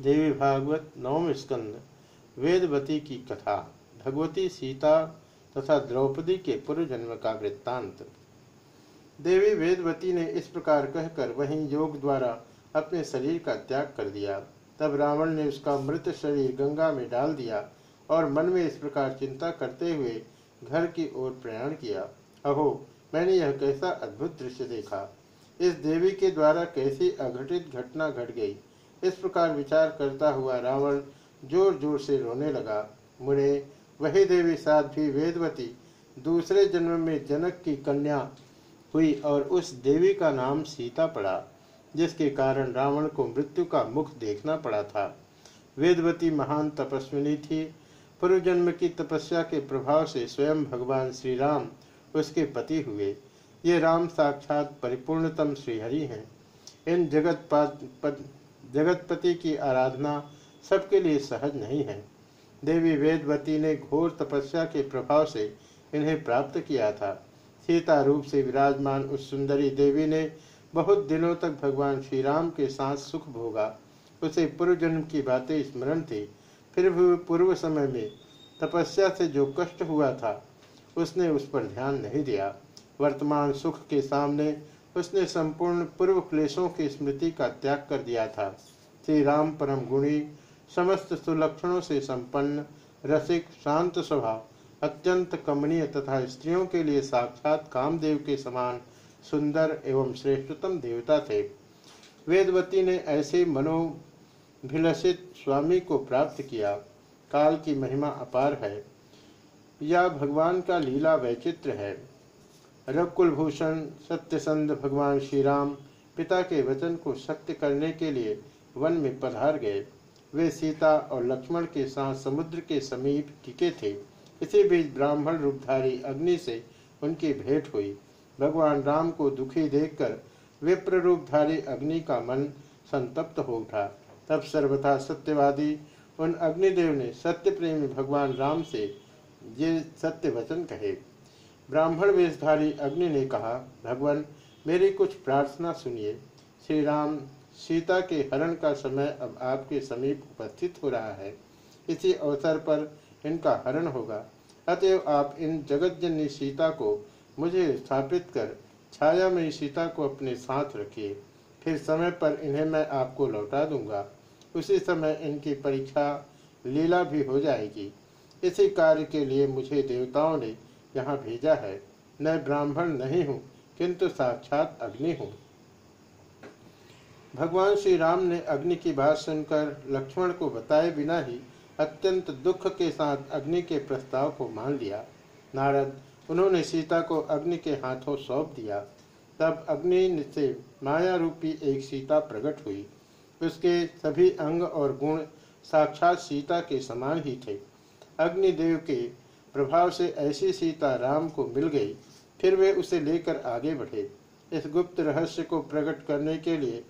देवी भागवत नवम स्कंद, वेदवती की कथा, भगवती सीता तथा द्रौपदी के पूर्व जन्म का वृत्तांत। देवी वेदवती ने इस प्रकार कहकर वहीं योग द्वारा अपने शरीर का त्याग कर दिया। तब रावण ने उसका मृत शरीर गंगा में डाल दिया और मन में इस प्रकार चिंता करते हुए घर की ओर प्रयाण किया। अहो, मैंने यह कैसा अद्भुत दृश्य देखा। इस देवी के द्वारा कैसी अघटित घटना घट गई। इस प्रकार विचार करता हुआ रावण ज़ोर ज़ोर से रोने लगा। मुने वही देवी साध्वी वेदवती, दूसरे जन्म में जनक की कन्या हुई और उस देवी का नाम सीता पड़ा, जिसके कारण रावण को मृत्यु का मुख देखना पड़ा था। वेदवती महान तपस्विनी थी। पूर्व जन्म की तपस्या के प्रभाव से स्वयं भगवान श्री राम उसके पति हुए। ये राम साक्षात परिपूर्णतम श्रीहरि हैं। इन जगत जगतपति की आराधना सबके लिए सहज नहीं है। देवी वेदवती ने घोर तपस्या के प्रभाव से इन्हें प्राप्त किया था। सीता रूप से विराजमान उस सुंदरी देवी ने बहुत दिनों तक भगवान श्री राम के साथ सुख भोगा। उसे पूर्व जन्म की बातें स्मरण थी। फिर भी पूर्व समय में तपस्या से जो कष्ट हुआ था, उसने उस पर ध्यान नहीं दिया। वर्तमान सुख के सामने उसने संपूर्ण पूर्व क्लेशों की स्मृति का त्याग कर दिया था। श्री राम परम गुणी समस्त सुलक्षणों से संपन्न, रसिक, शांत स्वभाव, अत्यंत कमनीय तथा स्त्रियों के लिए साक्षात कामदेव के समान सुंदर एवं श्रेष्ठतम देवता थे। वेदवती ने ऐसे मनोभिलषित स्वामी को प्राप्त किया। काल की महिमा अपार है। या भगवान का लीला वैचित्र है। रघुकुलभूषण सत्यसंध भगवान श्री राम पिता के वचन को सत्य करने के लिए वन में पधार गए। वे सीता और लक्ष्मण के साथ समुद्र के समीप टिके थे। इसी बीच ब्राह्मण रूपधारी अग्नि से उनकी भेंट हुई। भगवान राम को दुखी देखकर विप्र रूपधारी अग्नि का मन संतप्त हो उठा। तब सर्वथा सत्यवादी उन अग्निदेव ने सत्य प्रेमी भगवान राम से ये सत्य वचन कहे। ब्राह्मण वेशधारी अग्नि ने कहा, भगवान, मेरी कुछ प्रार्थना सुनिए। श्री राम सीता के हरण का समय अब आपके समीप उपस्थित हो रहा है। इसी अवसर पर इनका हरण होगा। अतएव आप इन जगतजननी सीता को मुझे स्थापित कर छाया में सीता को अपने साथ रखिए। फिर समय पर इन्हें मैं आपको लौटा दूँगा। उसी समय इनकी परीक्षा लीला भी हो जाएगी। इसी कार्य के लिए मुझे देवताओं ने यहाँ भेजा है। मैं ब्राह्मण नहीं हूँ, किंतु साक्षात अग्नि हूँ। भगवान श्री राम ने अग्नि की बात सुनकर लक्ष्मण को बताए बिना ही अत्यंत दुख के साथ अग्नि के प्रस्ताव को मान लिया। नारद, उन्होंने सीता को अग्नि के हाथों सौंप दिया। तब अग्नि से माया रूपी एक सीता प्रकट हुई। उसके सभी अंग और गुण साक्षात सीता के समान ही थे। अग्निदेव के प्रभाव से ऐसी सीता राम को मिल गई, फिर वे उसे लेकर आगे बढ़े। इस गुप्त रहस्य को प्रकट करने के लिए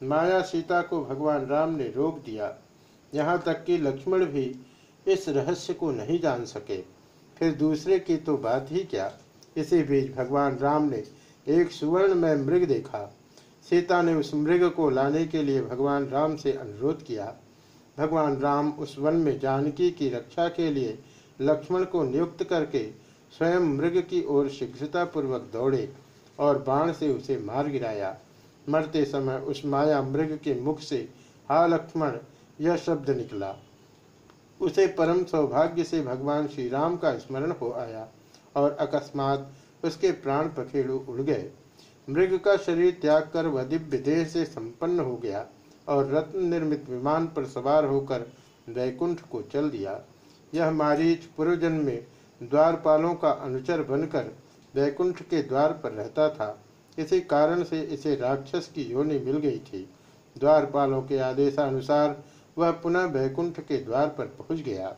माया सीता को भगवान राम ने रोक दिया। यहाँ तक कि लक्ष्मण भी इस रहस्य को नहीं जान सके। फिर दूसरे की तो बात ही क्या? इसी बीच भगवान राम ने एक सुवर्ण में मृग देखा। सीता ने उस मृग को लाने के लिए भगवान राम से अनुरोध किया। भगवान राम उस वन में जानकी की रक्षा के लिए लक्ष्मण को नियुक्त करके स्वयं मृग की ओर शीघ्रता पूर्वक दौड़े और बाण से उसे मार गिराया। मरते समय उस माया मृग के मुख से, हा लक्ष्मण, यह शब्द निकला। उसे परम सौभाग्य से भगवान श्री राम का स्मरण हो आया और अकस्मात उसके प्राण पखेड़ू उड़ गए। मृग का शरीर त्याग कर वह दिव्य देह से संपन्न हो गया और रत्न निर्मित विमान पर सवार होकर वैकुंठ को चल दिया। यह मारीच पूर्वजन्म में द्वारपालों का अनुचर बनकर वैकुंठ के द्वार पर रहता था। इसी कारण से इसे राक्षस की योनि मिल गई थी। द्वारपालों के आदेशानुसार वह पुनः वैकुंठ के द्वार पर पहुँच गया।